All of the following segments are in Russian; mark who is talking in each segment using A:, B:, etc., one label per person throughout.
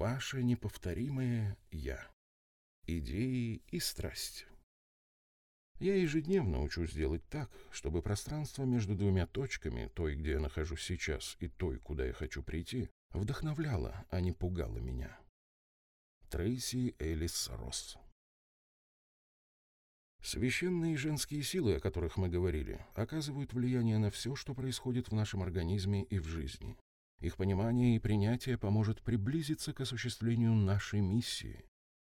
A: ваше неповторимое «Я». Идеи и страсть. Я ежедневно учусь делать так, чтобы пространство между двумя точками, той, где я нахожусь сейчас, и той, куда я хочу прийти, вдохновляло, а не пугало меня. Трейси Элис Росс Священные женские силы, о которых мы говорили, оказывают влияние на все, что происходит в нашем организме и в жизни. Их понимание и принятие поможет приблизиться к осуществлению нашей миссии.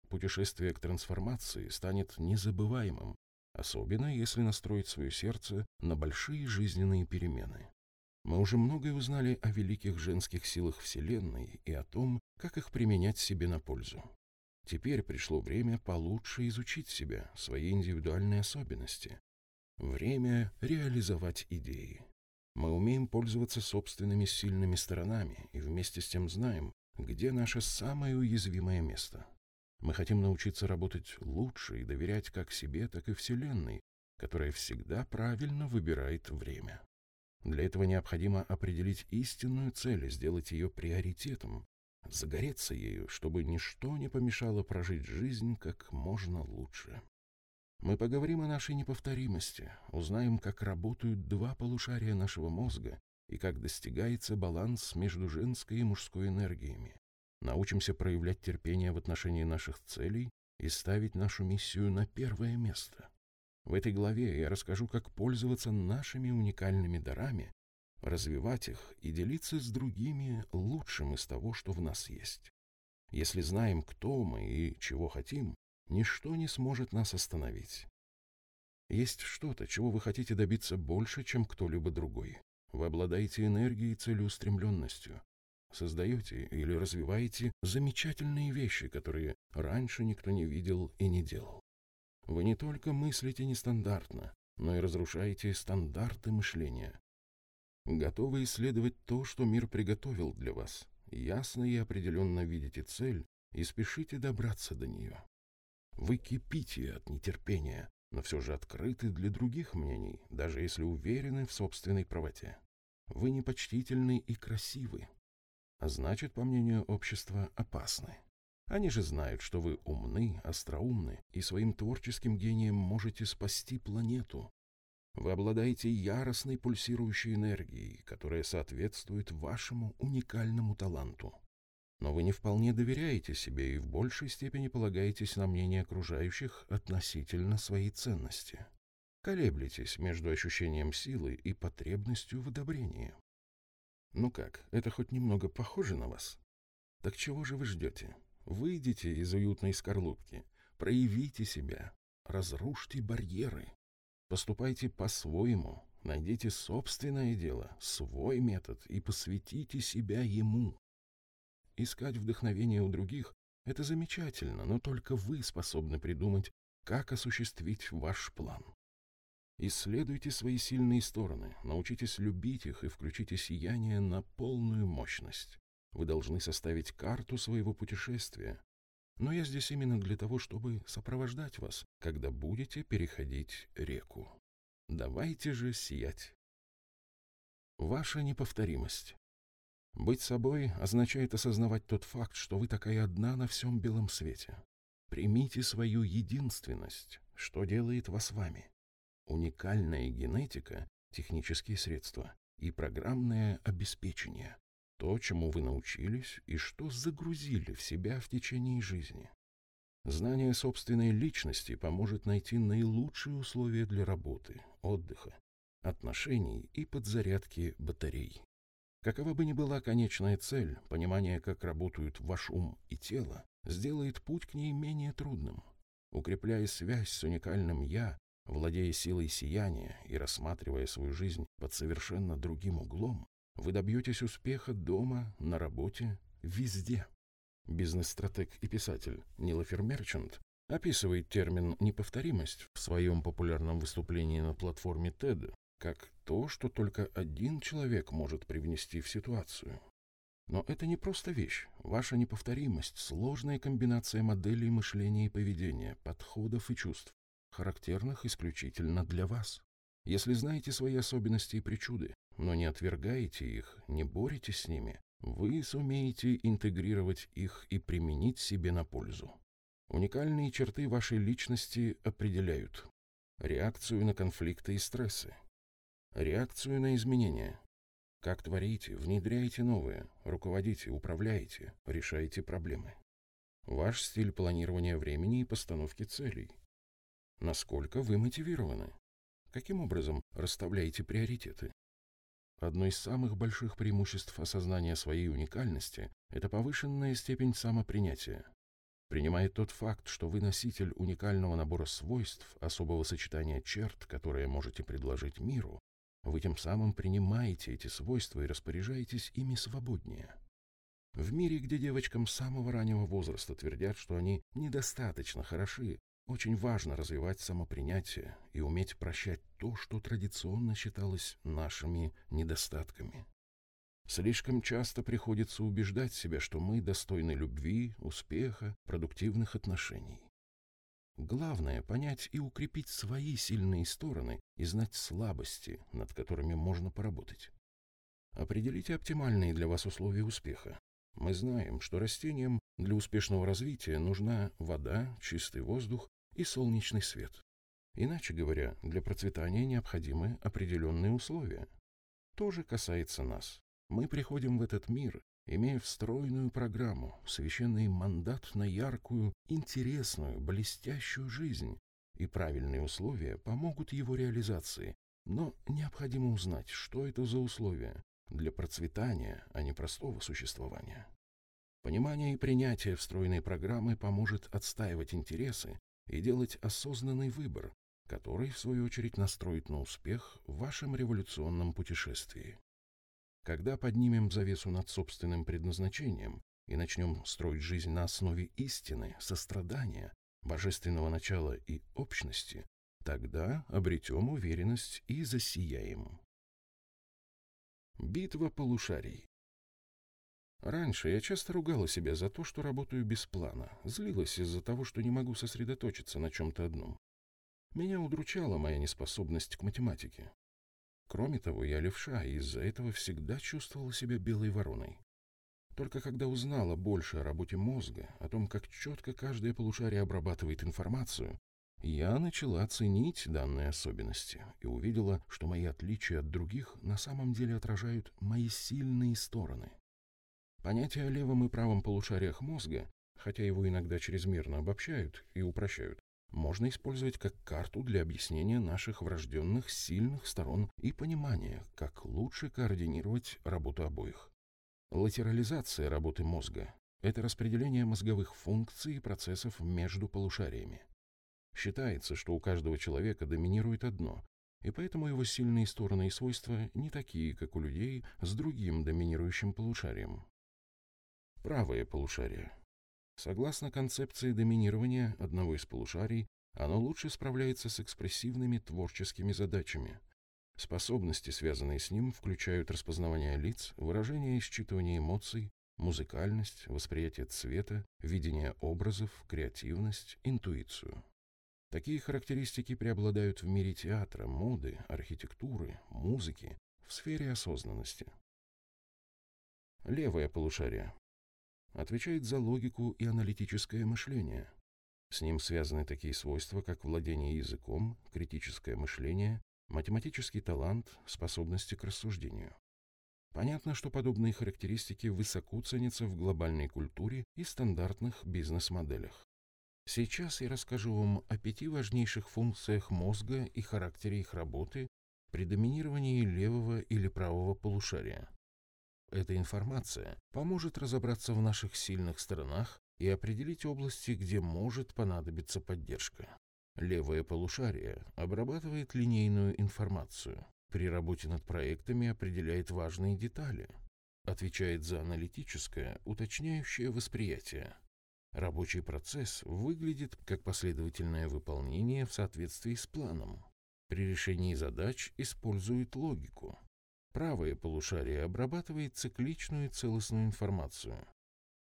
A: Путешествие к трансформации станет незабываемым, особенно если настроить свое сердце на большие жизненные перемены. Мы уже многое узнали о великих женских силах Вселенной и о том, как их применять себе на пользу. Теперь пришло время получше изучить себя, свои индивидуальные особенности. Время реализовать идеи. Мы умеем пользоваться собственными сильными сторонами и вместе с тем знаем, где наше самое уязвимое место. Мы хотим научиться работать лучше и доверять как себе, так и Вселенной, которая всегда правильно выбирает время. Для этого необходимо определить истинную цель и сделать ее приоритетом, загореться ею, чтобы ничто не помешало прожить жизнь как можно лучше. Мы поговорим о нашей неповторимости, узнаем, как работают два полушария нашего мозга и как достигается баланс между женской и мужской энергиями. Научимся проявлять терпение в отношении наших целей и ставить нашу миссию на первое место. В этой главе я расскажу, как пользоваться нашими уникальными дарами развивать их и делиться с другими лучшим из того, что в нас есть. Если знаем, кто мы и чего хотим, ничто не сможет нас остановить. Есть что-то, чего вы хотите добиться больше, чем кто-либо другой. Вы обладаете энергией и целеустремленностью. Создаете или развиваете замечательные вещи, которые раньше никто не видел и не делал. Вы не только мыслите нестандартно, но и разрушаете стандарты мышления, готовы исследовать то, что мир приготовил для вас. Ясно и определенно видите цель и спешите добраться до нее. Вы кипите от нетерпения, но все же открыты для других мнений, даже если уверены в собственной правоте. Вы непочтительны и красивы, а значит, по мнению общества, опасны. Они же знают, что вы умны, остроумны и своим творческим гением можете спасти планету, вы обладаете яростной пульсирующей энергией, которая соответствует вашему уникальному таланту. Но вы не вполне доверяете себе и в большей степени полагаетесь на мнение окружающих относительно своей ценности. Колеблетесь между ощущением силы и потребностью в одобрении. Ну как, это хоть немного похоже на вас? Так чего же вы ждете? Выйдите из уютной скорлупки, проявите себя, разрушьте барьеры. Поступайте по-своему, найдите собственное дело, свой метод и посвятите себя ему. Искать вдохновение у других – это замечательно, но только вы способны придумать, как осуществить ваш план. Исследуйте свои сильные стороны, научитесь любить их и включите сияние на полную мощность. Вы должны составить карту своего путешествия, но я здесь именно для того, чтобы сопровождать вас, когда будете переходить реку. Давайте же сиять. Ваша неповторимость. Быть собой означает осознавать тот факт, что вы такая одна на всем белом свете. Примите свою единственность, что делает вас вами. Уникальная генетика, технические средства и программное обеспечение то, чему вы научились и что загрузили в себя в течение жизни. Знание собственной личности поможет найти наилучшие условия для работы, отдыха, отношений и подзарядки батарей. Какова бы ни была конечная цель, понимание, как работают ваш ум и тело, сделает путь к ней менее трудным. Укрепляя связь с уникальным «я», владея силой сияния и рассматривая свою жизнь под совершенно другим углом, вы добьетесь успеха дома, на работе, везде. Бизнес-стратег и писатель Нилофер Мерчант описывает термин «неповторимость» в своем популярном выступлении на платформе TED как то, что только один человек может привнести в ситуацию. Но это не просто вещь. Ваша неповторимость – сложная комбинация моделей мышления и поведения, подходов и чувств, характерных исключительно для вас. Если знаете свои особенности и причуды, но не отвергаете их, не боретесь с ними, вы сумеете интегрировать их и применить себе на пользу. Уникальные черты вашей личности определяют реакцию на конфликты и стрессы, реакцию на изменения, как творите, внедряете новые, руководите, управляете, решаете проблемы. Ваш стиль планирования времени и постановки целей. Насколько вы мотивированы? Каким образом расставляете приоритеты? Одно из самых больших преимуществ осознания своей уникальности – это повышенная степень самопринятия. Принимая тот факт, что вы носитель уникального набора свойств, особого сочетания черт, которые можете предложить миру, вы тем самым принимаете эти свойства и распоряжаетесь ими свободнее. В мире, где девочкам самого раннего возраста твердят, что они недостаточно хороши, очень важно развивать самопринятие и уметь прощать то, что традиционно считалось нашими недостатками. Слишком часто приходится убеждать себя, что мы достойны любви, успеха, продуктивных отношений. Главное – понять и укрепить свои сильные стороны и знать слабости, над которыми можно поработать. Определите оптимальные для вас условия успеха. Мы знаем, что растениям для успешного развития нужна вода, чистый воздух и солнечный свет. Иначе говоря, для процветания необходимы определенные условия. То же касается нас. Мы приходим в этот мир имея встроенную программу, священный мандат на яркую, интересную, блестящую жизнь, и правильные условия помогут его реализации. Но необходимо узнать, что это за условия для процветания, а не простого существования. Понимание и принятие встроенной программы поможет отстаивать интересы и делать осознанный выбор, который, в свою очередь, настроит на успех в вашем революционном путешествии. Когда поднимем завесу над собственным предназначением и начнем строить жизнь на основе истины, сострадания, божественного начала и общности, тогда обретем уверенность и засияем. Битва полушарий Раньше я часто ругала себя за то, что работаю без плана, злилась из-за того, что не могу сосредоточиться на чем-то одном. Меня удручала моя неспособность к математике. Кроме того, я левша, и из-за этого всегда чувствовала себя белой вороной. Только когда узнала больше о работе мозга, о том, как четко каждое полушарие обрабатывает информацию, я начала ценить данные особенности и увидела, что мои отличия от других на самом деле отражают мои сильные стороны. Понятие о левом и правом полушариях мозга, хотя его иногда чрезмерно обобщают и упрощают, можно использовать как карту для объяснения наших врожденных сильных сторон и понимания, как лучше координировать работу обоих. Латерализация работы мозга – это распределение мозговых функций и процессов между полушариями. Считается, что у каждого человека доминирует одно, и поэтому его сильные стороны и свойства не такие, как у людей с другим доминирующим полушарием. Правое полушарие Согласно концепции доминирования одного из полушарий, оно лучше справляется с экспрессивными творческими задачами. Способности, связанные с ним, включают распознавание лиц, выражение и считывание эмоций, музыкальность, восприятие цвета, видение образов, креативность, интуицию. Такие характеристики преобладают в мире театра, моды, архитектуры, музыки, в сфере осознанности. Левое полушарие отвечает за логику и аналитическое мышление. С ним связаны такие свойства, как владение языком, критическое мышление, математический талант, способности к рассуждению. Понятно, что подобные характеристики высоко ценятся в глобальной культуре и стандартных бизнес-моделях. Сейчас я расскажу вам о пяти важнейших функциях мозга и характере их работы при доминировании левого или правого полушария. Эта информация поможет разобраться в наших сильных сторонах и определить области, где может понадобиться поддержка. Левое полушарие обрабатывает линейную информацию. При работе над проектами определяет важные детали. Отвечает за аналитическое, уточняющее восприятие. Рабочий процесс выглядит как последовательное выполнение в соответствии с планом. При решении задач использует логику. Правое полушарие обрабатывает цикличную целостную информацию.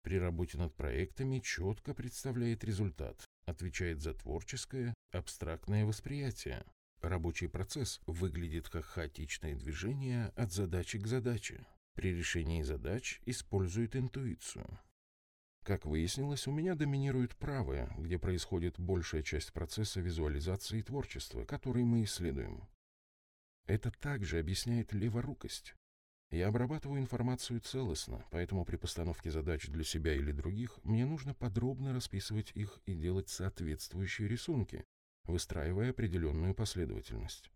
A: При работе над проектами четко представляет результат, отвечает за творческое, абстрактное восприятие. Рабочий процесс выглядит как хаотичное движение от задачи к задаче. При решении задач использует интуицию. Как выяснилось, у меня доминирует правое, где происходит большая часть процесса визуализации и творчества, который мы исследуем. Это также объясняет леворукость. Я обрабатываю информацию целостно, поэтому при постановке задач для себя или других мне нужно подробно расписывать их и делать соответствующие рисунки, выстраивая определенную последовательность.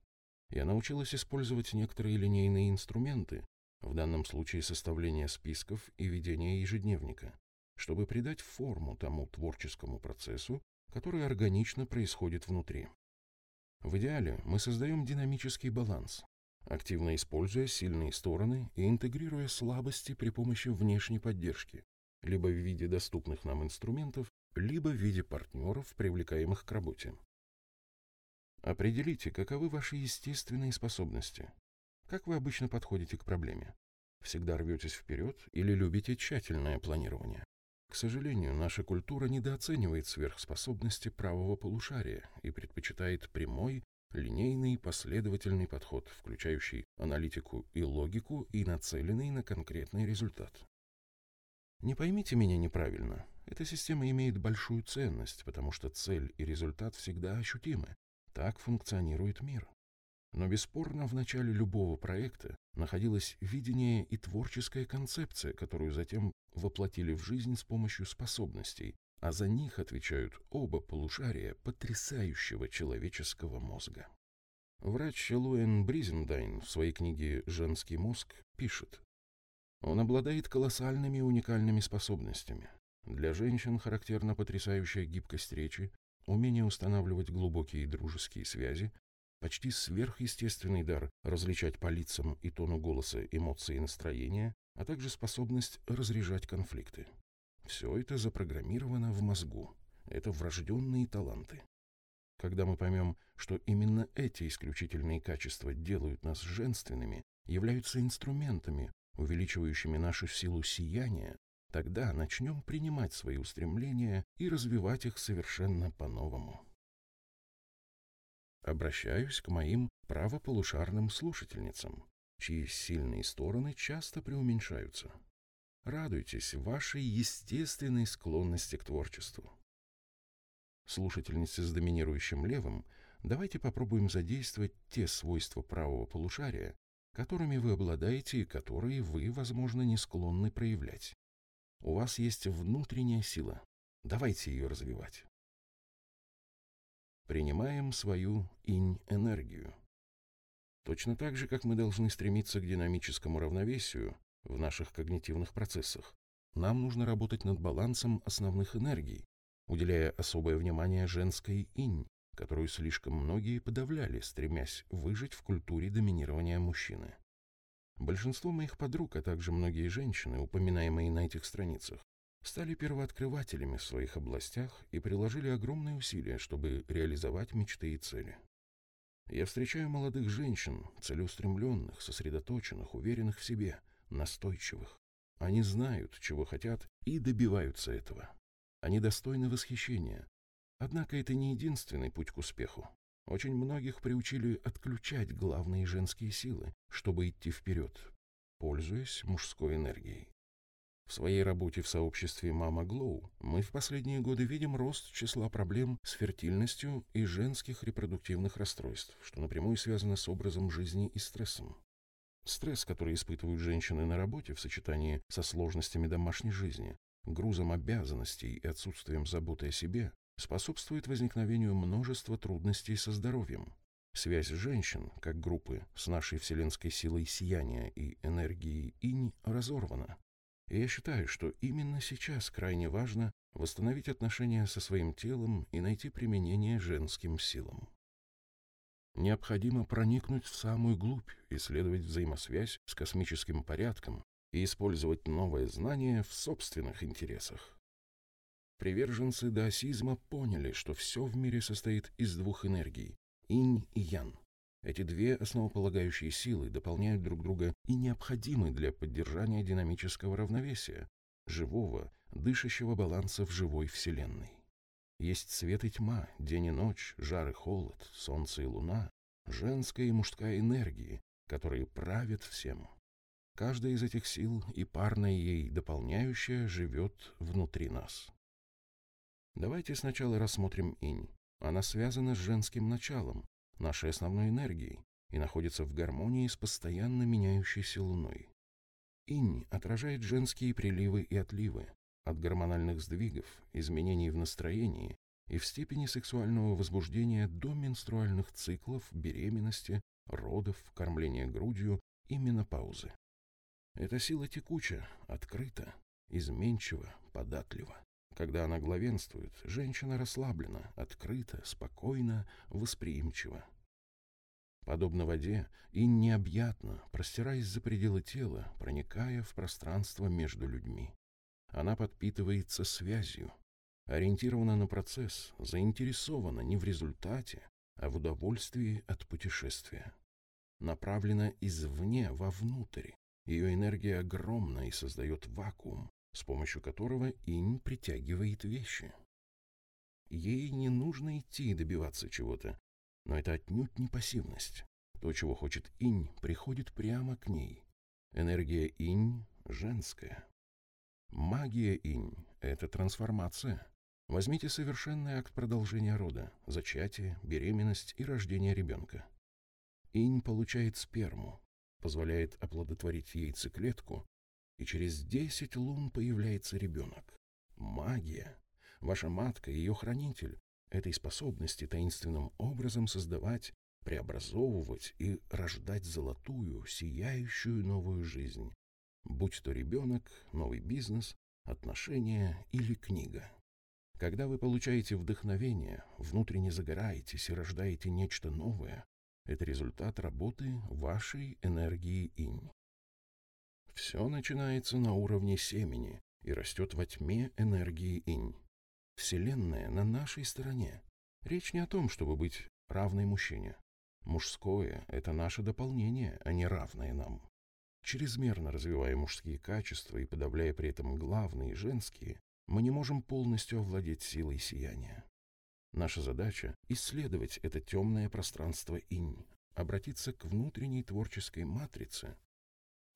A: Я научилась использовать некоторые линейные инструменты, в данном случае составление списков и ведение ежедневника, чтобы придать форму тому творческому процессу, который органично происходит внутри. В идеале мы создаем динамический баланс, активно используя сильные стороны и интегрируя слабости при помощи внешней поддержки, либо в виде доступных нам инструментов, либо в виде партнеров, привлекаемых к работе. Определите, каковы ваши естественные способности. Как вы обычно подходите к проблеме? Всегда рветесь вперед или любите тщательное планирование? К сожалению, наша культура недооценивает сверхспособности правого полушария и предпочитает прямой, линейный последовательный подход, включающий аналитику и логику и нацеленный на конкретный результат. Не поймите меня неправильно. Эта система имеет большую ценность, потому что цель и результат всегда ощутимы. Так функционирует мир. Но бесспорно в начале любого проекта находилось видение и творческая концепция, которую затем воплотили в жизнь с помощью способностей, а за них отвечают оба полушария потрясающего человеческого мозга. Врач Луэн Бризендайн в своей книге «Женский мозг» пишет, он обладает колоссальными уникальными способностями. Для женщин характерна потрясающая гибкость речи, умение устанавливать глубокие дружеские связи, почти сверхъестественный дар различать по лицам и тону голоса эмоции и настроения, а также способность разряжать конфликты. Все это запрограммировано в мозгу. Это врожденные таланты. Когда мы поймем, что именно эти исключительные качества делают нас женственными, являются инструментами, увеличивающими нашу силу сияния, тогда начнем принимать свои устремления и развивать их совершенно по-новому. Обращаюсь к моим правополушарным слушательницам, чьи сильные стороны часто преуменьшаются. Радуйтесь вашей естественной склонности к творчеству. Слушательницы с доминирующим левым, давайте попробуем задействовать те свойства правого полушария, которыми вы обладаете и которые вы, возможно, не склонны проявлять. У вас есть внутренняя сила. Давайте ее развивать. Принимаем свою инь-энергию. Точно так же, как мы должны стремиться к динамическому равновесию, в наших когнитивных процессах. Нам нужно работать над балансом основных энергий, уделяя особое внимание женской инь, которую слишком многие подавляли, стремясь выжить в культуре доминирования мужчины. Большинство моих подруг, а также многие женщины, упоминаемые на этих страницах, стали первооткрывателями в своих областях и приложили огромные усилия, чтобы реализовать мечты и цели. Я встречаю молодых женщин, целеустремленных, сосредоточенных, уверенных в себе – настойчивых. Они знают, чего хотят, и добиваются этого. Они достойны восхищения. Однако это не единственный путь к успеху. Очень многих приучили отключать главные женские силы, чтобы идти вперед, пользуясь мужской энергией. В своей работе в сообществе Мама Глоу мы в последние годы видим рост числа проблем с фертильностью и женских репродуктивных расстройств, что напрямую связано с образом жизни и стрессом. Стресс, который испытывают женщины на работе в сочетании со сложностями домашней жизни, грузом обязанностей и отсутствием заботы о себе, способствует возникновению множества трудностей со здоровьем. Связь женщин, как группы, с нашей вселенской силой сияния и энергией инь разорвана. И я считаю, что именно сейчас крайне важно восстановить отношения со своим телом и найти применение женским силам. Необходимо проникнуть в самую глубь, исследовать взаимосвязь с космическим порядком и использовать новое знание в собственных интересах. Приверженцы даосизма поняли, что все в мире состоит из двух энергий – инь и ян. Эти две основополагающие силы дополняют друг друга и необходимы для поддержания динамического равновесия, живого, дышащего баланса в живой Вселенной. Есть свет и тьма, день и ночь, жар и холод, солнце и луна, женская и мужская энергии, которые правят всем. Каждая из этих сил и парная ей дополняющая живет внутри нас. Давайте сначала рассмотрим инь. Она связана с женским началом, нашей основной энергией, и находится в гармонии с постоянно меняющейся луной. Инь отражает женские приливы и отливы, от гормональных сдвигов, изменений в настроении и в степени сексуального возбуждения до менструальных циклов, беременности, родов, кормления грудью и менопаузы. Эта сила текуча, открыта, изменчива, податлива. Когда она главенствует, женщина расслаблена, открыта, спокойна, восприимчива. Подобно воде, и необъятно, простираясь за пределы тела, проникая в пространство между людьми. Она подпитывается связью, ориентирована на процесс, заинтересована не в результате, а в удовольствии от путешествия. Направлена извне вовнутрь, ее энергия огромна и создает вакуум, с помощью которого инь притягивает вещи. Ей не нужно идти и добиваться чего-то, но это отнюдь не пассивность. То, чего хочет инь, приходит прямо к ней. Энергия инь женская. Магия инь — это трансформация. Возьмите совершенный акт продолжения рода, зачатие, беременность и рождение ребенка. Инь получает сперму, позволяет оплодотворить яйцеклетку, и через десять лун появляется ребенок. Магия. Ваша матка, ее хранитель, этой способности таинственным образом создавать, преобразовывать и рождать золотую, сияющую новую жизнь, будь то ребенок, новый бизнес, отношения или книга. Когда вы получаете вдохновение, внутренне загораетесь и рождаете нечто новое, это результат работы вашей энергии инь. Все начинается на уровне семени и растет во тьме энергии инь. Вселенная на нашей стороне. Речь не о том, чтобы быть равной мужчине. Мужское — это наше дополнение, а не равное нам. Чрезмерно развивая мужские качества и подавляя при этом главные женские, мы не можем полностью овладеть силой сияния. Наша задача — исследовать это темное пространство инь, обратиться к внутренней творческой матрице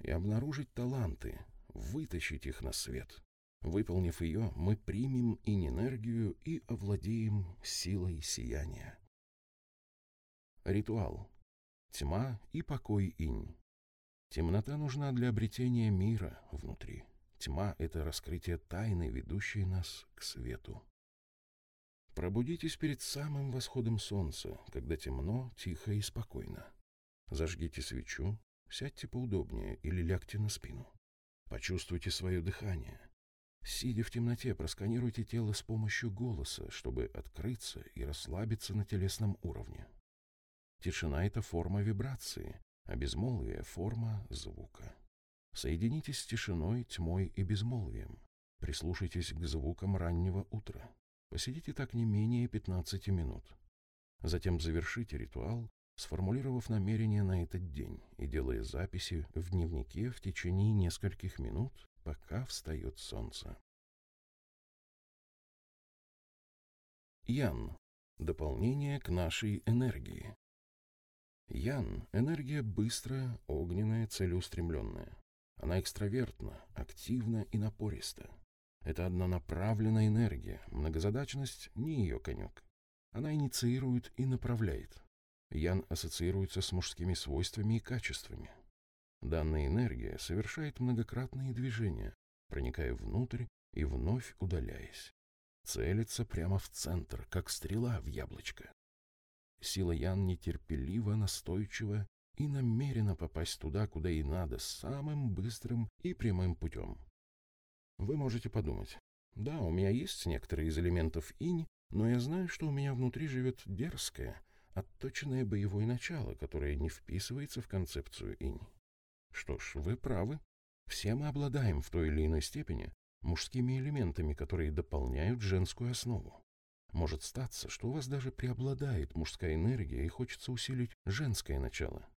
A: и обнаружить таланты, вытащить их на свет. Выполнив ее, мы примем инь-энергию и овладеем силой сияния. Ритуал. Тьма и покой инь. Темнота нужна для обретения мира внутри. Тьма — это раскрытие тайны, ведущей нас к свету. Пробудитесь перед самым восходом солнца, когда темно, тихо и спокойно. Зажгите свечу, сядьте поудобнее или лягте на спину. Почувствуйте свое дыхание. Сидя в темноте, просканируйте тело с помощью голоса, чтобы открыться и расслабиться на телесном уровне. Тишина — это форма вибрации, а безмолвие — форма звука. Соединитесь с тишиной, тьмой и безмолвием. Прислушайтесь к звукам раннего утра. Посидите так не менее 15 минут. Затем завершите ритуал, сформулировав намерение на этот день и делая записи в дневнике в течение нескольких минут, пока встает солнце. Ян. Дополнение к нашей энергии. Ян – энергия быстрая, огненная, целеустремленная. Она экстравертна, активна и напориста. Это однонаправленная энергия, многозадачность не ее конек. Она инициирует и направляет. Ян ассоциируется с мужскими свойствами и качествами. Данная энергия совершает многократные движения, проникая внутрь и вновь удаляясь. Целится прямо в центр, как стрела в яблочко. Сила Ян нетерпеливо, настойчива и намерена попасть туда, куда и надо, самым быстрым и прямым путем. Вы можете подумать, да, у меня есть некоторые из элементов инь, но я знаю, что у меня внутри живет дерзкое, отточенное боевое начало, которое не вписывается в концепцию инь. Что ж, вы правы. Все мы обладаем в той или иной степени мужскими элементами, которые дополняют женскую основу. Может статься, что у вас даже преобладает мужская энергия и хочется усилить женское начало.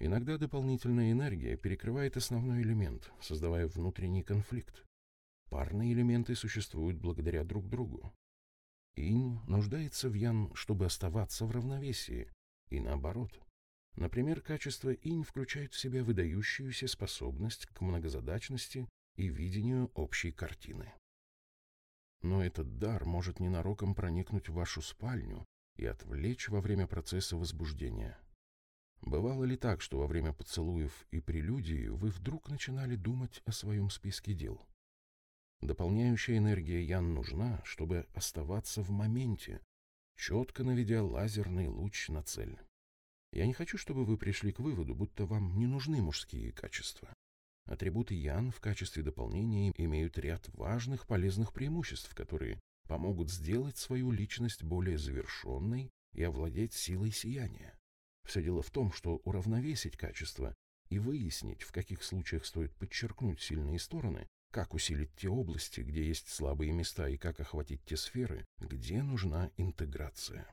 A: Иногда дополнительная энергия перекрывает основной элемент, создавая внутренний конфликт. Парные элементы существуют благодаря друг другу. Инь нуждается в ян, чтобы оставаться в равновесии, и наоборот. Например, качество инь включает в себя выдающуюся способность к многозадачности и видению общей картины. Но этот дар может ненароком проникнуть в вашу спальню и отвлечь во время процесса возбуждения. Бывало ли так, что во время поцелуев и прелюдии вы вдруг начинали думать о своем списке дел? Дополняющая энергия Ян нужна, чтобы оставаться в моменте, четко наведя лазерный луч на цель. Я не хочу, чтобы вы пришли к выводу, будто вам не нужны мужские качества. Атрибуты Ян в качестве дополнения имеют ряд важных полезных преимуществ, которые помогут сделать свою личность более завершенной и овладеть силой сияния. Все дело в том, что уравновесить качество и выяснить, в каких случаях стоит подчеркнуть сильные стороны, как усилить те области, где есть слабые места, и как охватить те сферы, где нужна интеграция.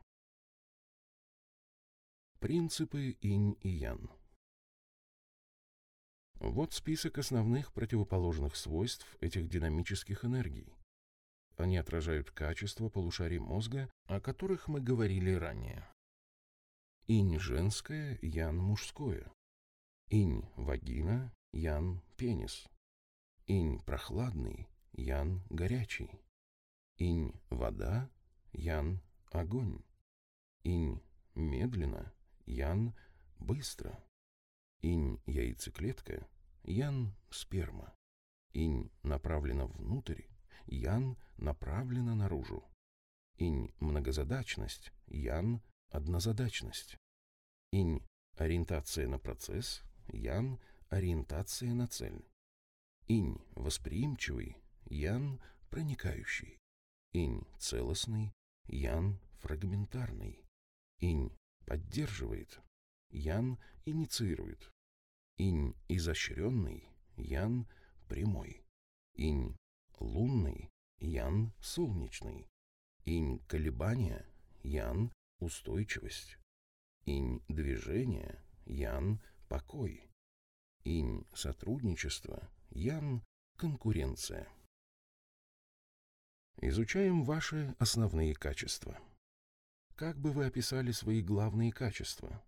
A: Принципы инь и ян. Вот список основных противоположных свойств этих динамических энергий. Они отражают качество полушарий мозга, о которых мы говорили ранее. Инь женское, ян мужское. Инь вагина, ян пенис. Инь прохладный, ян горячий. Инь вода, ян огонь. Инь медленно, Ян – быстро. Инь – яйцеклетка, Ян – сперма. Инь направлена внутрь, Ян направлена наружу. Инь – многозадачность, Ян – однозадачность. Инь – ориентация на процесс, Ян – ориентация на цель. Инь – восприимчивый, Ян – проникающий. Инь – целостный, Ян – фрагментарный. Инь поддерживает, Ян инициирует. Инь изощренный, Ян прямой. Инь лунный, Ян солнечный. Инь колебания, Ян устойчивость. Инь движения, Ян покой. Инь сотрудничество, Ян конкуренция. Изучаем ваши основные качества. Как бы вы описали свои главные качества?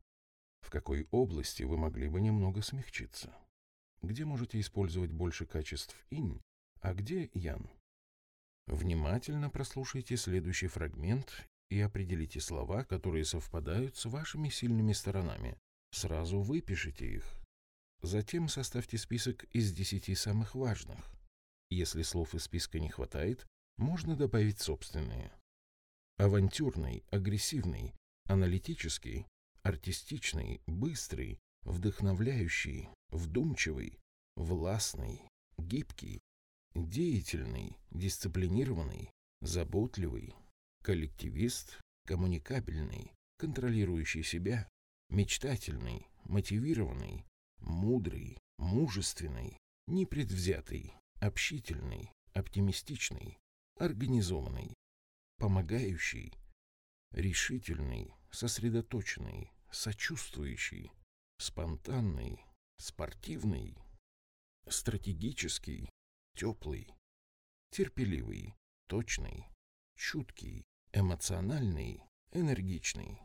A: В какой области вы могли бы немного смягчиться? Где можете использовать больше качеств инь, а где ян? Внимательно прослушайте следующий фрагмент и определите слова, которые совпадают с вашими сильными сторонами. Сразу выпишите их. Затем составьте список из десяти самых важных. Если слов из списка не хватает, можно добавить собственные авантюрный, агрессивный, аналитический, артистичный, быстрый, вдохновляющий, вдумчивый, властный, гибкий, деятельный, дисциплинированный, заботливый, коллективист, коммуникабельный, контролирующий себя, мечтательный, мотивированный, мудрый, мужественный, непредвзятый, общительный, оптимистичный, организованный, помогающий, решительный, сосредоточенный, сочувствующий, спонтанный, спортивный, стратегический, теплый, терпеливый, точный, чуткий, эмоциональный, энергичный.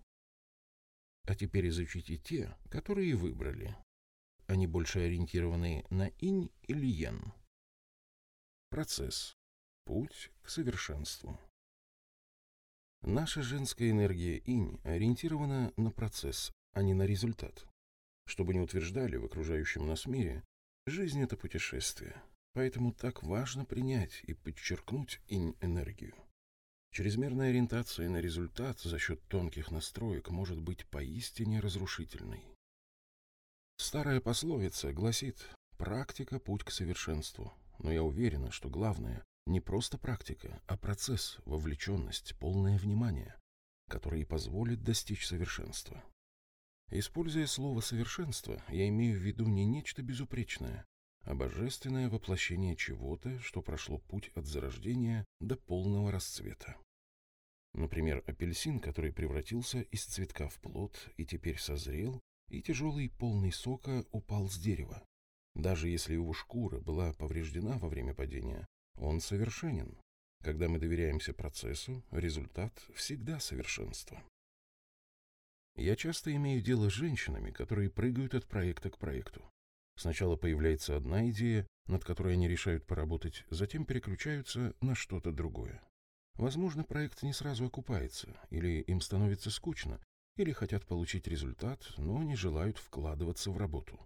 A: А теперь изучите те, которые выбрали. Они больше ориентированы на инь или ян. Процесс. Путь к совершенству. Наша женская энергия инь ориентирована на процесс, а не на результат. Чтобы не утверждали в окружающем нас мире, жизнь — это путешествие. Поэтому так важно принять и подчеркнуть инь-энергию. Чрезмерная ориентация на результат за счет тонких настроек может быть поистине разрушительной. Старая пословица гласит «практика – путь к совершенству», но я уверена, что главное не просто практика, а процесс, вовлеченность, полное внимание, который позволит достичь совершенства. Используя слово «совершенство», я имею в виду не нечто безупречное, а божественное воплощение чего-то, что прошло путь от зарождения до полного расцвета. Например, апельсин, который превратился из цветка в плод и теперь созрел, и тяжелый, полный сока упал с дерева. Даже если его шкура была повреждена во время падения, он совершенен. Когда мы доверяемся процессу, результат всегда совершенство. Я часто имею дело с женщинами, которые прыгают от проекта к проекту. Сначала появляется одна идея, над которой они решают поработать, затем переключаются на что-то другое. Возможно, проект не сразу окупается, или им становится скучно, или хотят получить результат, но не желают вкладываться в работу.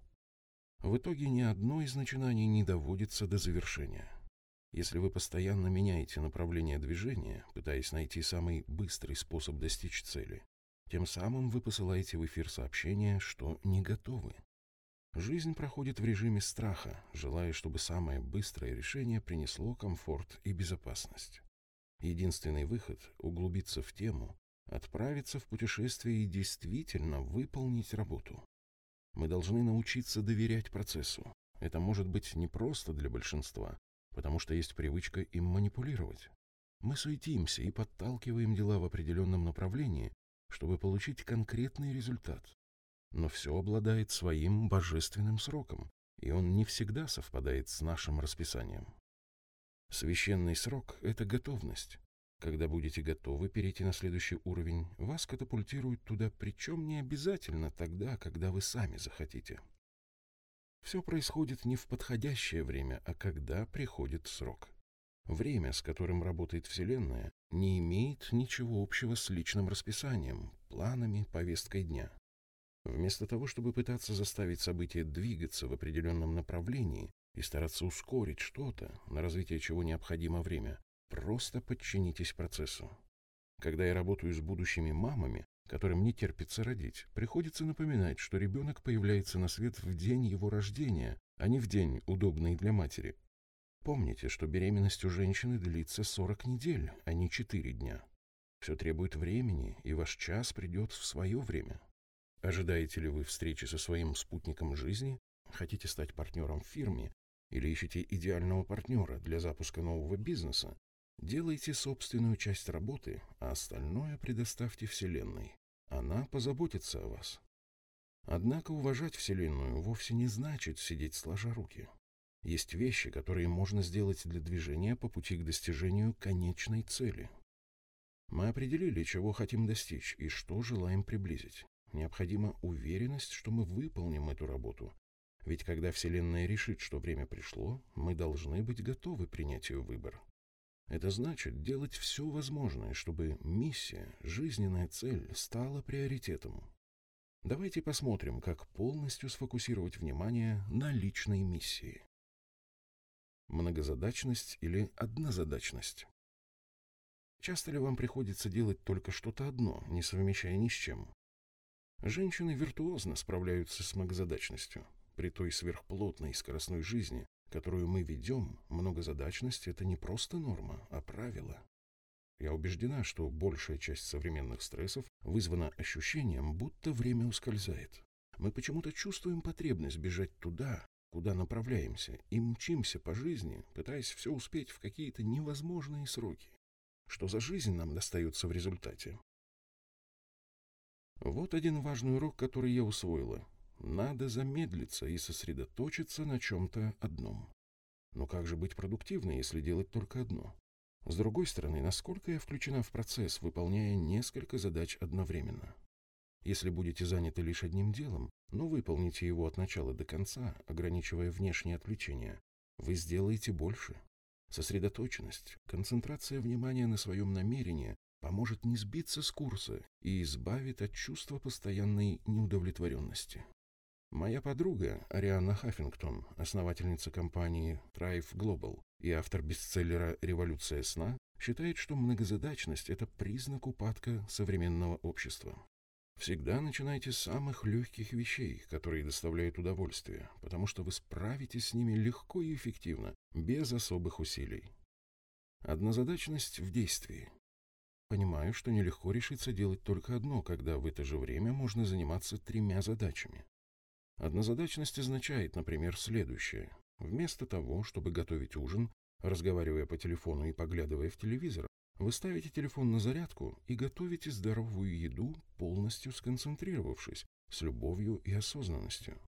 A: В итоге ни одно из начинаний не доводится до завершения. Если вы постоянно меняете направление движения, пытаясь найти самый быстрый способ достичь цели, тем самым вы посылаете в эфир сообщение, что не готовы. Жизнь проходит в режиме страха, желая, чтобы самое быстрое решение принесло комфорт и безопасность. Единственный выход — углубиться в тему, отправиться в путешествие и действительно выполнить работу. Мы должны научиться доверять процессу. Это может быть не просто для большинства, потому что есть привычка им манипулировать. Мы суетимся и подталкиваем дела в определенном направлении, чтобы получить конкретный результат. Но все обладает своим божественным сроком, и он не всегда совпадает с нашим расписанием. Священный срок — это готовность. Когда будете готовы перейти на следующий уровень, вас катапультируют туда, причем не обязательно тогда, когда вы сами захотите. Все происходит не в подходящее время, а когда приходит срок. Время, с которым работает Вселенная, не имеет ничего общего с личным расписанием, планами, повесткой дня. Вместо того, чтобы пытаться заставить события двигаться в определенном направлении и стараться ускорить что-то, на развитие чего необходимо время, просто подчинитесь процессу. Когда я работаю с будущими мамами, которым не терпится родить, приходится напоминать, что ребенок появляется на свет в день его рождения, а не в день, удобный для матери. Помните, что беременность у женщины длится 40 недель, а не 4 дня. Все требует времени, и ваш час придет в свое время. Ожидаете ли вы встречи со своим спутником жизни? Хотите стать партнером в фирме? Или ищете идеального партнера для запуска нового бизнеса? Делайте собственную часть работы, а остальное предоставьте Вселенной. Она позаботится о вас. Однако уважать Вселенную вовсе не значит сидеть сложа руки. Есть вещи, которые можно сделать для движения по пути к достижению конечной цели. Мы определили, чего хотим достичь и что желаем приблизить. Необходима уверенность, что мы выполним эту работу. Ведь когда Вселенная решит, что время пришло, мы должны быть готовы принять ее выбор. Это значит делать все возможное, чтобы миссия, жизненная цель стала приоритетом. Давайте посмотрим, как полностью сфокусировать внимание на личной миссии. Многозадачность или однозадачность. Часто ли вам приходится делать только что-то одно, не совмещая ни с чем? Женщины виртуозно справляются с многозадачностью. При той сверхплотной скоростной жизни, которую мы ведем, многозадачность – это не просто норма, а правило. Я убеждена, что большая часть современных стрессов вызвана ощущением, будто время ускользает. Мы почему-то чувствуем потребность бежать туда, куда направляемся, и мчимся по жизни, пытаясь все успеть в какие-то невозможные сроки. Что за жизнь нам достается в результате? Вот один важный урок, который я усвоила. Надо замедлиться и сосредоточиться на чем-то одном. Но как же быть продуктивной, если делать только одно? С другой стороны, насколько я включена в процесс, выполняя несколько задач одновременно? Если будете заняты лишь одним делом, но выполните его от начала до конца, ограничивая внешние отвлечения, вы сделаете больше. Сосредоточенность, концентрация внимания на своем намерении поможет не сбиться с курса и избавит от чувства постоянной неудовлетворенности. Моя подруга Арианна Хаффингтон, основательница компании Thrive Global и автор бестселлера «Революция сна», считает, что многозадачность – это признак упадка современного общества. Всегда начинайте с самых легких вещей, которые доставляют удовольствие, потому что вы справитесь с ними легко и эффективно, без особых усилий. Однозадачность в действии. Понимаю, что нелегко решиться делать только одно, когда в это же время можно заниматься тремя задачами. Однозадачность означает, например, следующее. Вместо того, чтобы готовить ужин, разговаривая по телефону и поглядывая в телевизор, вы ставите телефон на зарядку и готовите здоровую еду, полностью сконцентрировавшись, с любовью и осознанностью.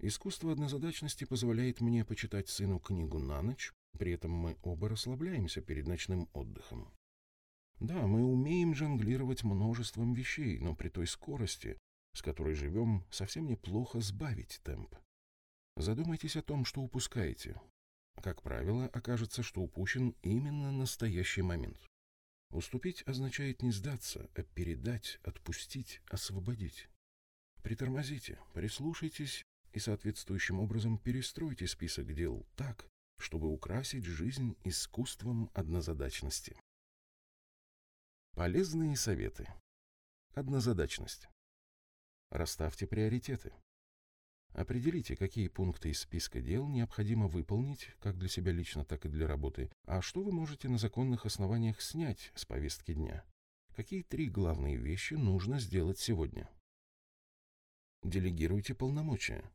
A: Искусство однозадачности позволяет мне почитать сыну книгу на ночь, при этом мы оба расслабляемся перед ночным отдыхом. Да, мы умеем жонглировать множеством вещей, но при той скорости, с которой живем, совсем неплохо сбавить темп. Задумайтесь о том, что упускаете. Как правило, окажется, что упущен именно настоящий момент. Уступить означает не сдаться, а передать, отпустить, освободить. Притормозите, прислушайтесь и соответствующим образом перестройте список дел так, чтобы украсить жизнь искусством однозадачности. Полезные советы. Однозадачность. Расставьте приоритеты. Определите, какие пункты из списка дел необходимо выполнить, как для себя лично, так и для работы, а что вы можете на законных основаниях снять с повестки дня. Какие три главные вещи нужно сделать сегодня? Делегируйте полномочия.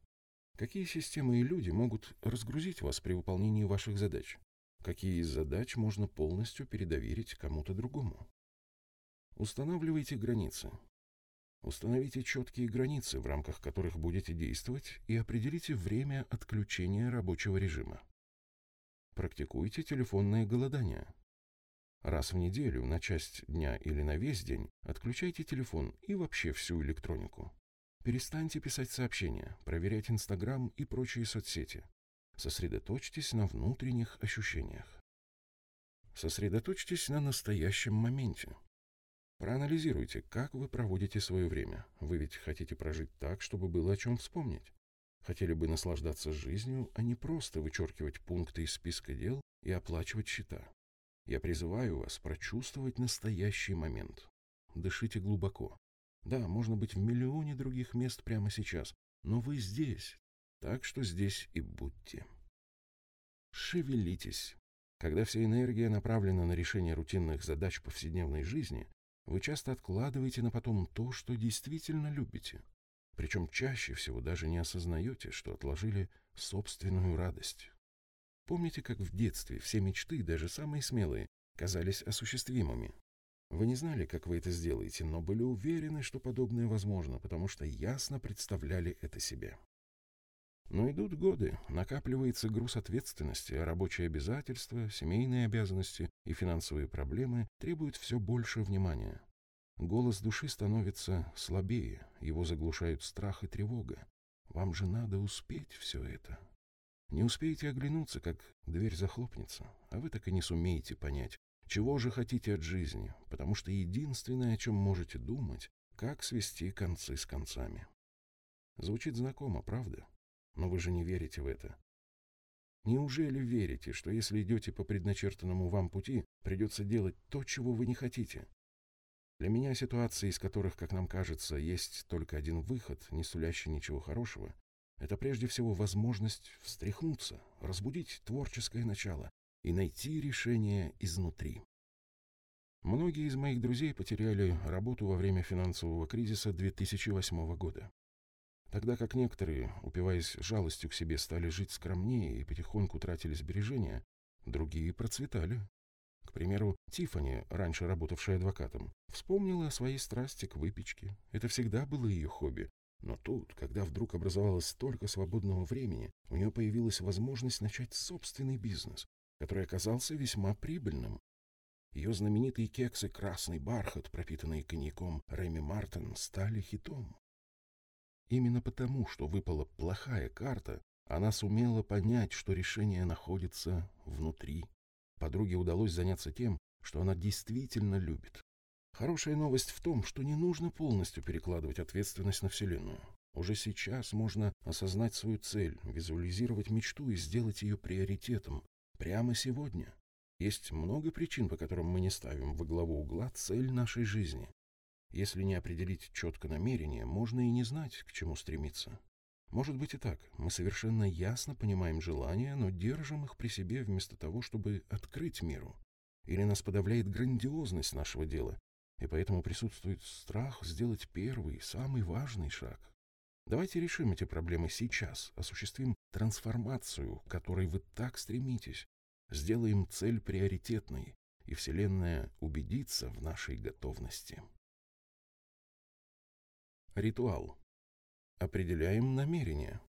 A: Какие системы и люди могут разгрузить вас при выполнении ваших задач? Какие из задач можно полностью передоверить кому-то другому? Устанавливайте границы. Установите четкие границы, в рамках которых будете действовать, и определите время отключения рабочего режима. Практикуйте телефонное голодание. Раз в неделю, на часть дня или на весь день, отключайте телефон и вообще всю электронику. Перестаньте писать сообщения, проверять Инстаграм и прочие соцсети. Сосредоточьтесь на внутренних ощущениях. Сосредоточьтесь на настоящем моменте. Проанализируйте, как вы проводите свое время. Вы ведь хотите прожить так, чтобы было о чем вспомнить. Хотели бы наслаждаться жизнью, а не просто вычеркивать пункты из списка дел и оплачивать счета. Я призываю вас прочувствовать настоящий момент. Дышите глубоко. Да, можно быть в миллионе других мест прямо сейчас, но вы здесь, так что здесь и будьте. Шевелитесь. Когда вся энергия направлена на решение рутинных задач повседневной жизни, вы часто откладываете на потом то, что действительно любите. Причем чаще всего даже не осознаете, что отложили собственную радость. Помните, как в детстве все мечты, даже самые смелые, казались осуществимыми? Вы не знали, как вы это сделаете, но были уверены, что подобное возможно, потому что ясно представляли это себе. Но идут годы, накапливается груз ответственности, рабочие обязательства, семейные обязанности и финансовые проблемы требуют все больше внимания. Голос души становится слабее, его заглушают страх и тревога. Вам же надо успеть все это. Не успеете оглянуться, как дверь захлопнется, а вы так и не сумеете понять, чего же хотите от жизни, потому что единственное, о чем можете думать, как свести концы с концами. Звучит знакомо, правда? Но вы же не верите в это. Неужели верите, что если идете по предначертанному вам пути, придется делать то, чего вы не хотите? Для меня ситуации, из которых, как нам кажется, есть только один выход, не сулящий ничего хорошего, это прежде всего возможность встряхнуться, разбудить творческое начало и найти решение изнутри. Многие из моих друзей потеряли работу во время финансового кризиса 2008 года. Тогда как некоторые, упиваясь жалостью к себе, стали жить скромнее и потихоньку тратили сбережения, другие процветали. К примеру, Тифани, раньше работавшая адвокатом, вспомнила о своей страсти к выпечке. Это всегда было ее хобби. Но тут, когда вдруг образовалось столько свободного времени, у нее появилась возможность начать собственный бизнес, который оказался весьма прибыльным. Ее знаменитые кексы «Красный бархат», пропитанные коньяком Рэми Мартин, стали хитом. Именно потому, что выпала плохая карта, она сумела понять, что решение находится внутри. Подруге удалось заняться тем, что она действительно любит. Хорошая новость в том, что не нужно полностью перекладывать ответственность на Вселенную. Уже сейчас можно осознать свою цель, визуализировать мечту и сделать ее приоритетом. Прямо сегодня. Есть много причин, по которым мы не ставим во главу угла цель нашей жизни. Если не определить четко намерение, можно и не знать, к чему стремиться. Может быть и так. Мы совершенно ясно понимаем желания, но держим их при себе вместо того, чтобы открыть миру. Или нас подавляет грандиозность нашего дела, и поэтому присутствует страх сделать первый, самый важный шаг. Давайте решим эти проблемы сейчас, осуществим трансформацию, к которой вы так стремитесь, сделаем цель приоритетной, и Вселенная убедится в нашей готовности. Ритуал. Определяем намерение.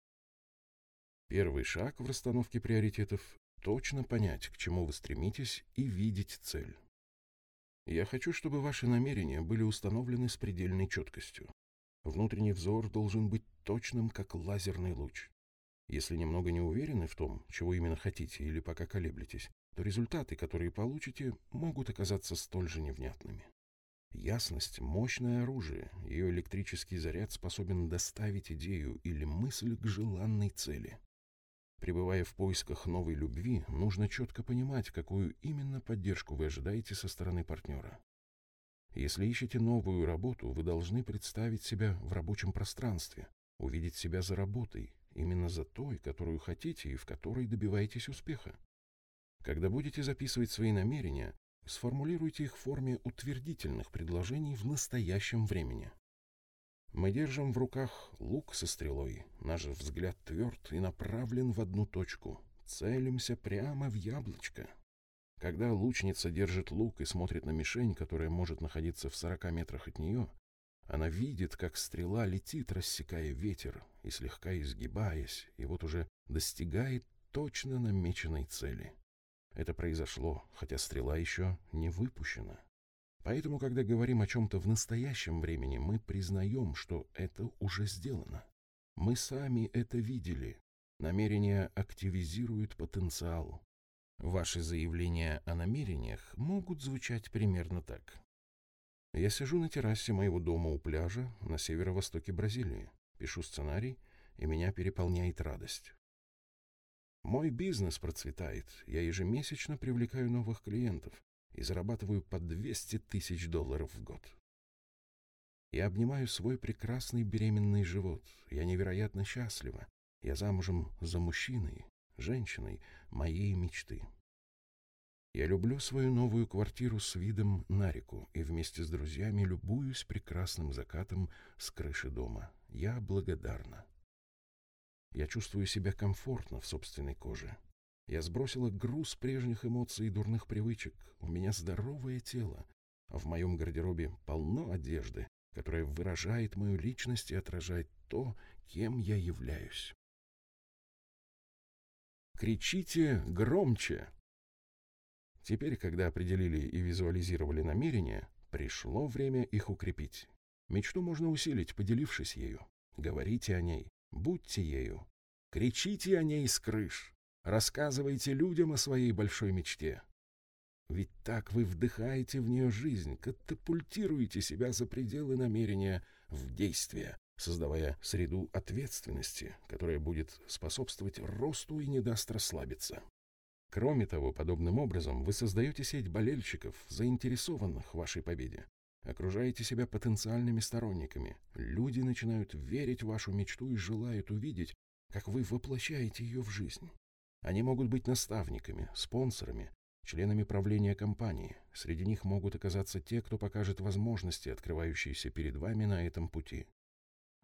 A: Первый шаг в расстановке приоритетов – точно понять, к чему вы стремитесь, и видеть цель. Я хочу, чтобы ваши намерения были установлены с предельной четкостью. Внутренний взор должен быть точным, как лазерный луч. Если немного не уверены в том, чего именно хотите или пока колеблетесь, то результаты, которые получите, могут оказаться столь же невнятными. Ясность – мощное оружие, ее электрический заряд способен доставить идею или мысль к желанной цели. Пребывая в поисках новой любви, нужно четко понимать, какую именно поддержку вы ожидаете со стороны партнера. Если ищете новую работу, вы должны представить себя в рабочем пространстве, увидеть себя за работой, именно за той, которую хотите и в которой добиваетесь успеха. Когда будете записывать свои намерения, сформулируйте их в форме утвердительных предложений в настоящем времени. Мы держим в руках лук со стрелой, наш взгляд тверд и направлен в одну точку, целимся прямо в яблочко. Когда лучница держит лук и смотрит на мишень, которая может находиться в сорока метрах от нее, она видит, как стрела летит, рассекая ветер и слегка изгибаясь, и вот уже достигает точно намеченной цели. Это произошло, хотя стрела еще не выпущена. Поэтому, когда говорим о чем-то в настоящем времени, мы признаем, что это уже сделано. Мы сами это видели. Намерения активизируют потенциал. Ваши заявления о намерениях могут звучать примерно так. Я сижу на террасе моего дома у пляжа на северо-востоке Бразилии, пишу сценарий, и меня переполняет радость. Мой бизнес процветает, я ежемесячно привлекаю новых клиентов и зарабатываю по 200 тысяч долларов в год. Я обнимаю свой прекрасный беременный живот, я невероятно счастлива, я замужем за мужчиной, женщиной моей мечты. Я люблю свою новую квартиру с видом на реку и вместе с друзьями любуюсь прекрасным закатом с крыши дома. Я благодарна. Я чувствую себя комфортно в собственной коже. Я сбросила груз прежних эмоций и дурных привычек. У меня здоровое тело, а в моем гардеробе полно одежды, которая выражает мою личность и отражает то, кем я являюсь. Кричите громче! Теперь, когда определили и визуализировали намерения, пришло время их укрепить. Мечту можно усилить, поделившись ею. Говорите о ней, Будьте ею. Кричите о ней с крыш. Рассказывайте людям о своей большой мечте. Ведь так вы вдыхаете в нее жизнь, катапультируете себя за пределы намерения в действие, создавая среду ответственности, которая будет способствовать росту и не даст расслабиться. Кроме того, подобным образом вы создаете сеть болельщиков, заинтересованных в вашей победе, Окружаете себя потенциальными сторонниками. Люди начинают верить в вашу мечту и желают увидеть, как вы воплощаете ее в жизнь. Они могут быть наставниками, спонсорами, членами правления компании. Среди них могут оказаться те, кто покажет возможности, открывающиеся перед вами на этом пути.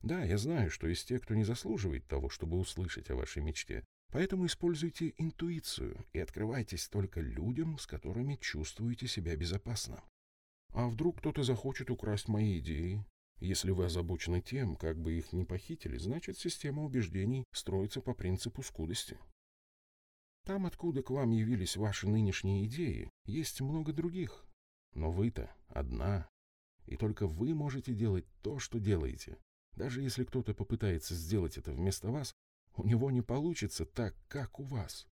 A: Да, я знаю, что есть те, кто не заслуживает того, чтобы услышать о вашей мечте. Поэтому используйте интуицию и открывайтесь только людям, с которыми чувствуете себя безопасно. А вдруг кто-то захочет украсть мои идеи? Если вы озабочены тем, как бы их не похитили, значит, система убеждений строится по принципу скудости. Там, откуда к вам явились ваши нынешние идеи, есть много других. Но вы-то одна, и только вы можете делать то, что делаете. Даже если кто-то попытается сделать это вместо вас, у него не получится так, как у вас.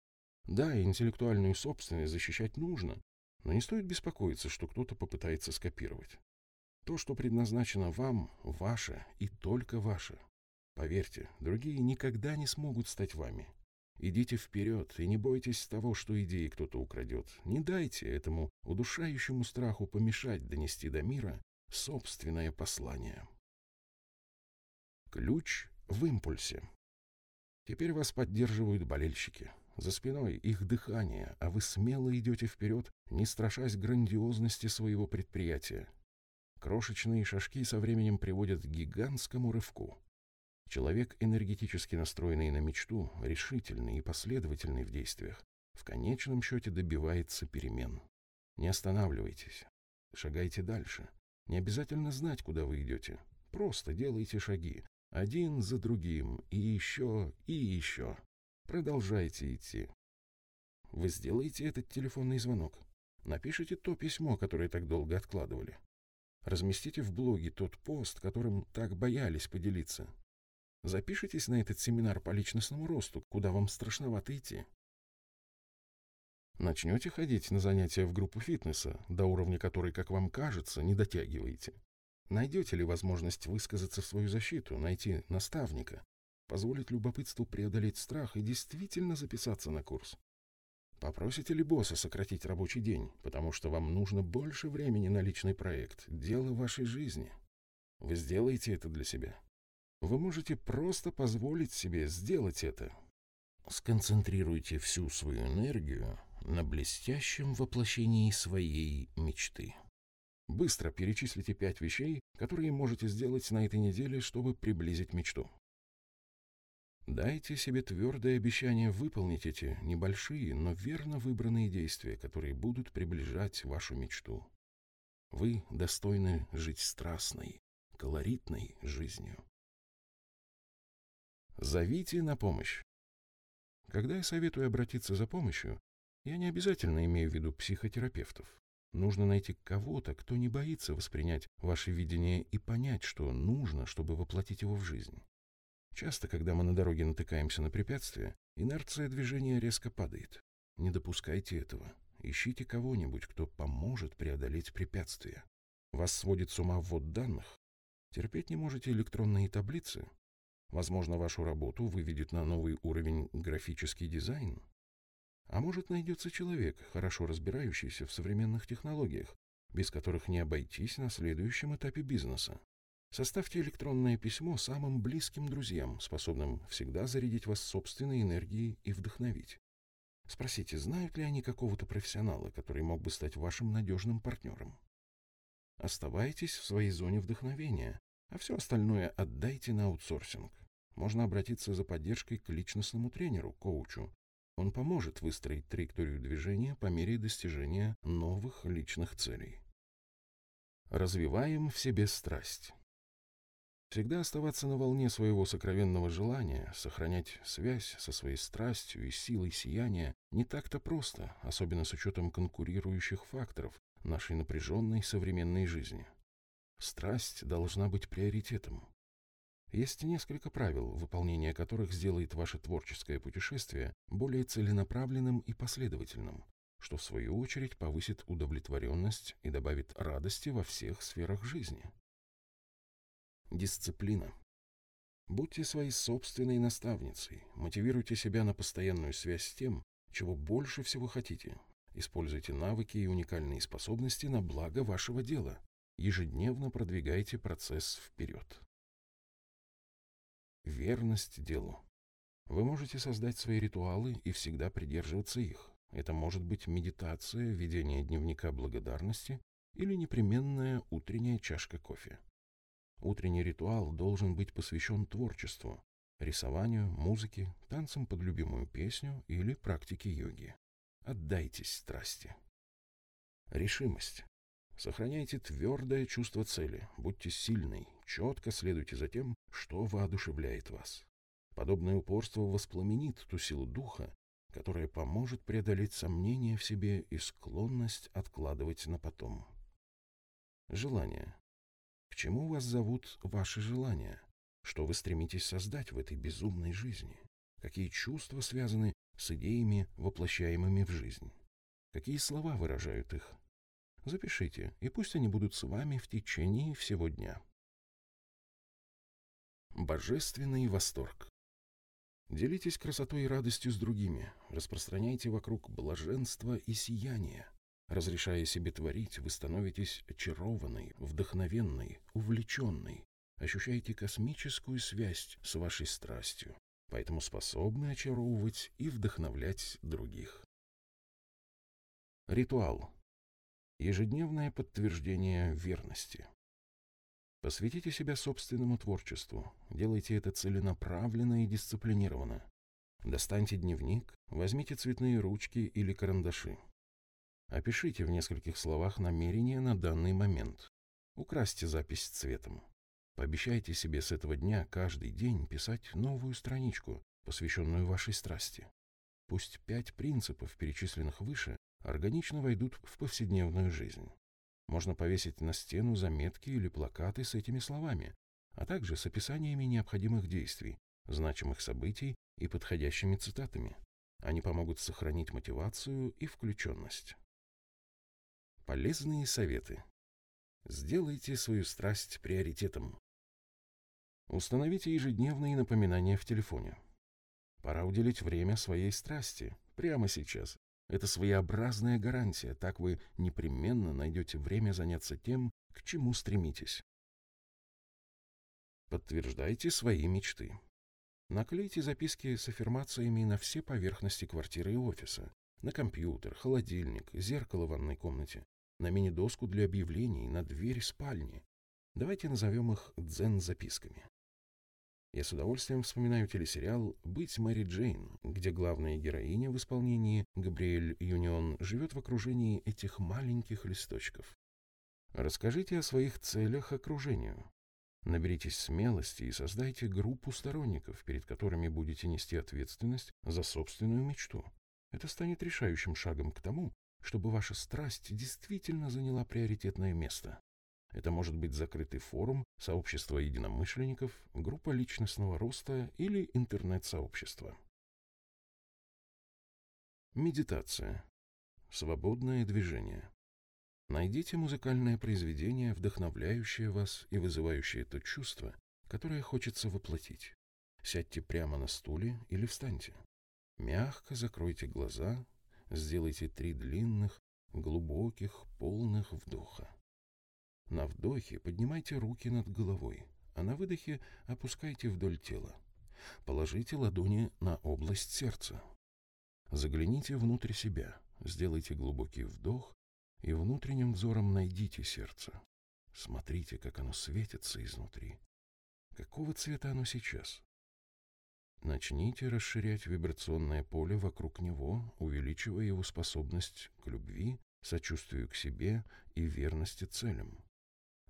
A: Да, интеллектуальную собственность защищать нужно, но не стоит беспокоиться, что кто-то попытается скопировать. То, что предназначено вам, ваше и только ваше. Поверьте, другие никогда не смогут стать вами. Идите вперед и не бойтесь того, что идеи кто-то украдет. Не дайте этому удушающему страху помешать донести до мира собственное послание. Ключ в импульсе. Теперь вас поддерживают болельщики. За спиной их дыхание, а вы смело идете вперед, не страшась грандиозности своего предприятия. Крошечные шажки со временем приводят к гигантскому рывку. Человек, энергетически настроенный на мечту, решительный и последовательный в действиях, в конечном счете добивается перемен. Не останавливайтесь. Шагайте дальше. Не обязательно знать, куда вы идете. Просто делайте шаги, один за другим, и еще, и еще. Продолжайте идти. Вы сделаете этот телефонный звонок? Напишите то письмо, которое так долго откладывали. Разместите в блоге тот пост, которым так боялись поделиться. Запишитесь на этот семинар по личностному росту, куда вам страшновато идти. Начнете ходить на занятия в группу фитнеса, до уровня которой, как вам кажется, не дотягиваете. Найдете ли возможность высказаться в свою защиту, найти наставника, позволить любопытству преодолеть страх и действительно записаться на курс? Попросите ли босса сократить рабочий день, потому что вам нужно больше времени на личный проект, дело вашей жизни? Вы сделаете это для себя. Вы можете просто позволить себе сделать это. Сконцентрируйте всю свою энергию на блестящем воплощении своей мечты. Быстро перечислите пять вещей, которые можете сделать на этой неделе, чтобы приблизить мечту. Дайте себе твердое обещание выполнить эти небольшие, но верно выбранные действия, которые будут приближать вашу мечту. Вы достойны жить страстной, колоритной жизнью. Зовите на помощь. Когда я советую обратиться за помощью, я не обязательно имею в виду психотерапевтов. Нужно найти кого-то, кто не боится воспринять ваше видение и понять, что нужно, чтобы воплотить его в жизнь. Часто, когда мы на дороге натыкаемся на препятствия, инерция движения резко падает. Не допускайте этого. Ищите кого-нибудь, кто поможет преодолеть препятствия. Вас сводит с ума ввод данных? Терпеть не можете электронные таблицы? Возможно, вашу работу выведет на новый уровень графический дизайн? А может, найдется человек, хорошо разбирающийся в современных технологиях, без которых не обойтись на следующем этапе бизнеса. Составьте электронное письмо самым близким друзьям, способным всегда зарядить вас собственной энергией и вдохновить. Спросите, знают ли они какого-то профессионала, который мог бы стать вашим надежным партнером. Оставайтесь в своей зоне вдохновения, а все остальное отдайте на аутсорсинг. Можно обратиться за поддержкой к личностному тренеру, коучу. Он поможет выстроить траекторию движения по мере достижения новых личных целей. Развиваем в себе страсть. Всегда оставаться на волне своего сокровенного желания, сохранять связь со своей страстью и силой сияния не так-то просто, особенно с учетом конкурирующих факторов нашей напряженной современной жизни. Страсть должна быть приоритетом. Есть несколько правил, выполнение которых сделает ваше творческое путешествие более целенаправленным и последовательным, что в свою очередь повысит удовлетворенность и добавит радости во всех сферах жизни. Дисциплина. Будьте своей собственной наставницей, мотивируйте себя на постоянную связь с тем, чего больше всего хотите. Используйте навыки и уникальные способности на благо вашего дела. Ежедневно продвигайте процесс вперед. Верность делу. Вы можете создать свои ритуалы и всегда придерживаться их. Это может быть медитация, ведение дневника благодарности или непременная утренняя чашка кофе. Утренний ритуал должен быть посвящен творчеству, рисованию, музыке, танцам под любимую песню или практике йоги. Отдайтесь страсти. Решимость. Сохраняйте твердое чувство цели, будьте сильной, четко следуйте за тем, что воодушевляет вас. Подобное упорство воспламенит ту силу духа, которая поможет преодолеть сомнения в себе и склонность откладывать на потом. Желание. Чему вас зовут ваши желания? Что вы стремитесь создать в этой безумной жизни? Какие чувства связаны с идеями, воплощаемыми в жизнь? Какие слова выражают их? Запишите, и пусть они будут с вами в течение всего дня. Божественный восторг. Делитесь красотой и радостью с другими, распространяйте вокруг блаженство и сияние. Разрешая себе творить, вы становитесь очарованной, вдохновенной, увлеченной, ощущаете космическую связь с вашей страстью, поэтому способны очаровывать и вдохновлять других. Ритуал. Ежедневное подтверждение верности. Посвятите себя собственному творчеству, делайте это целенаправленно и дисциплинированно. Достаньте дневник, возьмите цветные ручки или карандаши. Опишите в нескольких словах намерение на данный момент. Украсьте запись цветом. Пообещайте себе с этого дня каждый день писать новую страничку, посвященную вашей страсти. Пусть пять принципов, перечисленных выше, органично войдут в повседневную жизнь. Можно повесить на стену заметки или плакаты с этими словами, а также с описаниями необходимых действий, значимых событий и подходящими цитатами. Они помогут сохранить мотивацию и включенность. Полезные советы. Сделайте свою страсть приоритетом. Установите ежедневные напоминания в телефоне. Пора уделить время своей страсти, прямо сейчас. Это своеобразная гарантия, так вы непременно найдете время заняться тем, к чему стремитесь. Подтверждайте свои мечты. Наклейте записки с аффирмациями на все поверхности квартиры и офиса. На компьютер, холодильник, зеркало в ванной комнате, на мини-доску для объявлений, на дверь спальни. Давайте назовем их дзен-записками. Я с удовольствием вспоминаю телесериал «Быть Мэри Джейн», где главная героиня в исполнении Габриэль Юнион живет в окружении этих маленьких листочков. Расскажите о своих целях окружению. Наберитесь смелости и создайте группу сторонников, перед которыми будете нести ответственность за собственную мечту. Это станет решающим шагом к тому, чтобы ваша страсть действительно заняла приоритетное место. Это может быть закрытый форум, сообщество единомышленников, группа личностного роста или интернет-сообщество. Медитация. Свободное движение. Найдите музыкальное произведение, вдохновляющее вас и вызывающее то чувство, которое хочется воплотить. Сядьте прямо на стуле или встаньте. Мягко закройте глаза, сделайте три длинных, глубоких, полных вдоха. На вдохе поднимайте руки над головой, а на выдохе опускайте вдоль тела. Положите ладони на область сердца. Загляните внутрь себя, сделайте глубокий вдох и внутренним взором найдите сердце. Смотрите, как оно светится изнутри. Какого цвета оно сейчас? Начните расширять вибрационное поле вокруг него, увеличивая его способность к любви, сочувствию к себе и верности целям.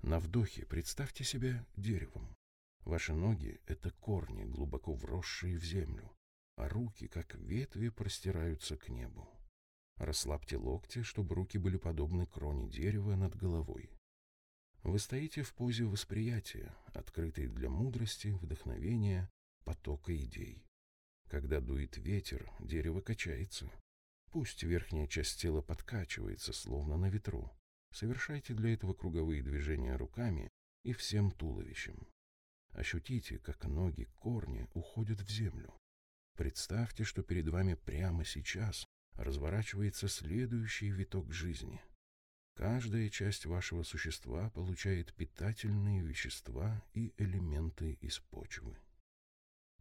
A: На вдохе представьте себя деревом. Ваши ноги — это корни, глубоко вросшие в землю, а руки, как ветви, простираются к небу. Расслабьте локти, чтобы руки были подобны кроне дерева над головой. Вы стоите в позе восприятия, открытой для мудрости, вдохновения, потока идей. Когда дует ветер, дерево качается. Пусть верхняя часть тела подкачивается, словно на ветру. Совершайте для этого круговые движения руками и всем туловищем. Ощутите, как ноги корни уходят в землю. Представьте, что перед вами прямо сейчас разворачивается следующий виток жизни. Каждая часть вашего существа получает питательные вещества и элементы из почвы.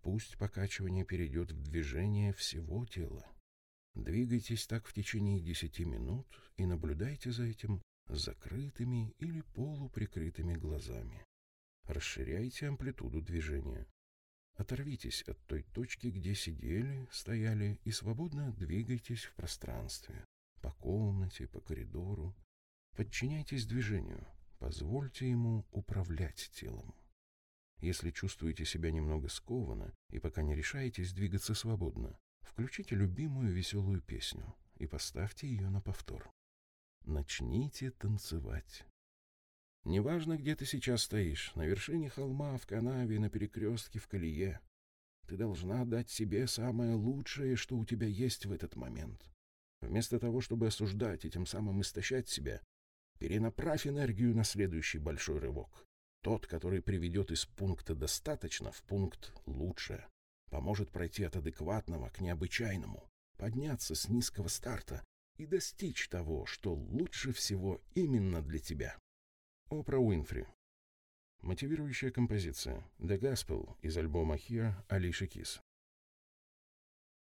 A: Пусть покачивание перейдет в движение всего тела. Двигайтесь так в течение десяти минут и наблюдайте за этим закрытыми или полуприкрытыми глазами. Расширяйте амплитуду движения. Оторвитесь от той точки, где сидели, стояли, и свободно двигайтесь в пространстве, по комнате, по коридору. Подчиняйтесь движению, позвольте ему управлять телом. Если чувствуете себя немного скованно и пока не решаетесь двигаться свободно, включите любимую веселую песню и поставьте ее на повтор. Начните танцевать. Неважно, где ты сейчас стоишь, на вершине холма, в канаве, на перекрестке, в колее. Ты должна дать себе самое лучшее, что у тебя есть в этот момент. Вместо того, чтобы осуждать и тем самым истощать себя, перенаправь энергию на следующий большой рывок. Тот, который приведет из пункта «достаточно» в пункт «лучше», поможет пройти от адекватного к необычайному, подняться с низкого старта и достичь того, что лучше всего именно для тебя. Опра Уинфри. Мотивирующая композиция «The Gospel» из альбома «Here» Алиши Кис.